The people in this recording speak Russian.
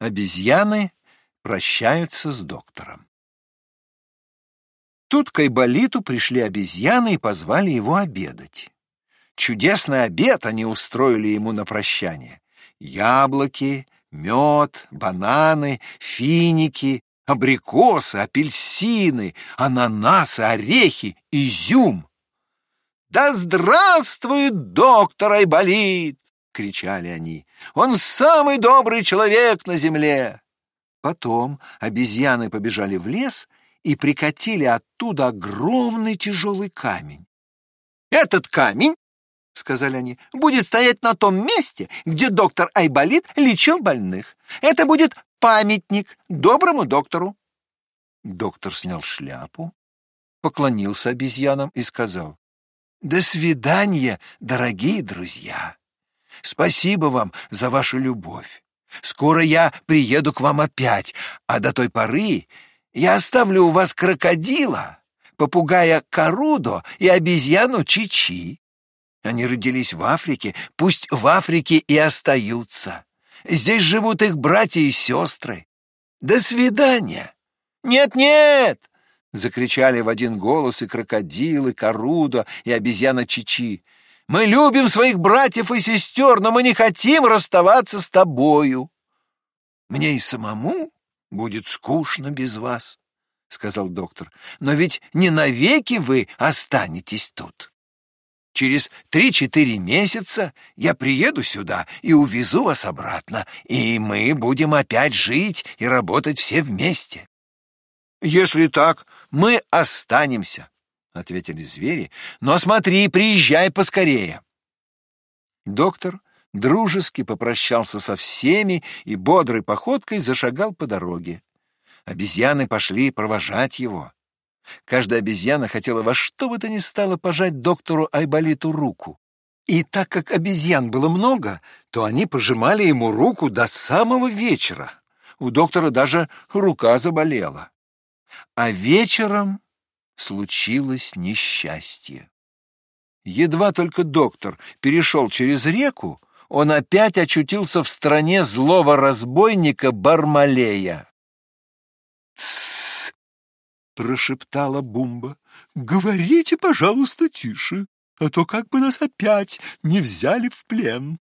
Обезьяны прощаются с доктором. Тут к Айболиту пришли обезьяны и позвали его обедать. Чудесный обед они устроили ему на прощание. Яблоки, мед, бананы, финики, абрикосы, апельсины, ананасы, орехи, изюм. «Да здравствует доктор Айболит!» — кричали они. «Он самый добрый человек на земле!» Потом обезьяны побежали в лес и прикатили оттуда огромный тяжелый камень. «Этот камень, — сказали они, — будет стоять на том месте, где доктор Айболит лечил больных. Это будет памятник доброму доктору». Доктор снял шляпу, поклонился обезьянам и сказал, «До свидания, дорогие друзья! Спасибо вам за вашу любовь. Скоро я приеду к вам опять, а до той поры я оставлю у вас крокодила, попугая Карудо и обезьяну Чичи. Они родились в Африке, пусть в Африке и остаются. Здесь живут их братья и сестры. До свидания. Нет-нет, закричали в один голос и крокодилы, Карудо и обезьяна Чичи. Мы любим своих братьев и сестер, но мы не хотим расставаться с тобою. Мне и самому будет скучно без вас, — сказал доктор. Но ведь не навеки вы останетесь тут. Через три-четыре месяца я приеду сюда и увезу вас обратно, и мы будем опять жить и работать все вместе. Если так, мы останемся, — ответили звери. «Но смотри, приезжай поскорее!» Доктор дружески попрощался со всеми и бодрой походкой зашагал по дороге. Обезьяны пошли провожать его. Каждая обезьяна хотела во что бы то ни стало пожать доктору Айболиту руку. И так как обезьян было много, то они пожимали ему руку до самого вечера. У доктора даже рука заболела. А вечером случилось несчастье. Едва только доктор перешел через реку, он опять очутился в стране злого разбойника Бармалея. «Тссс!» — прошептала Бумба. «Говорите, пожалуйста, тише, а то как бы нас опять не взяли в плен».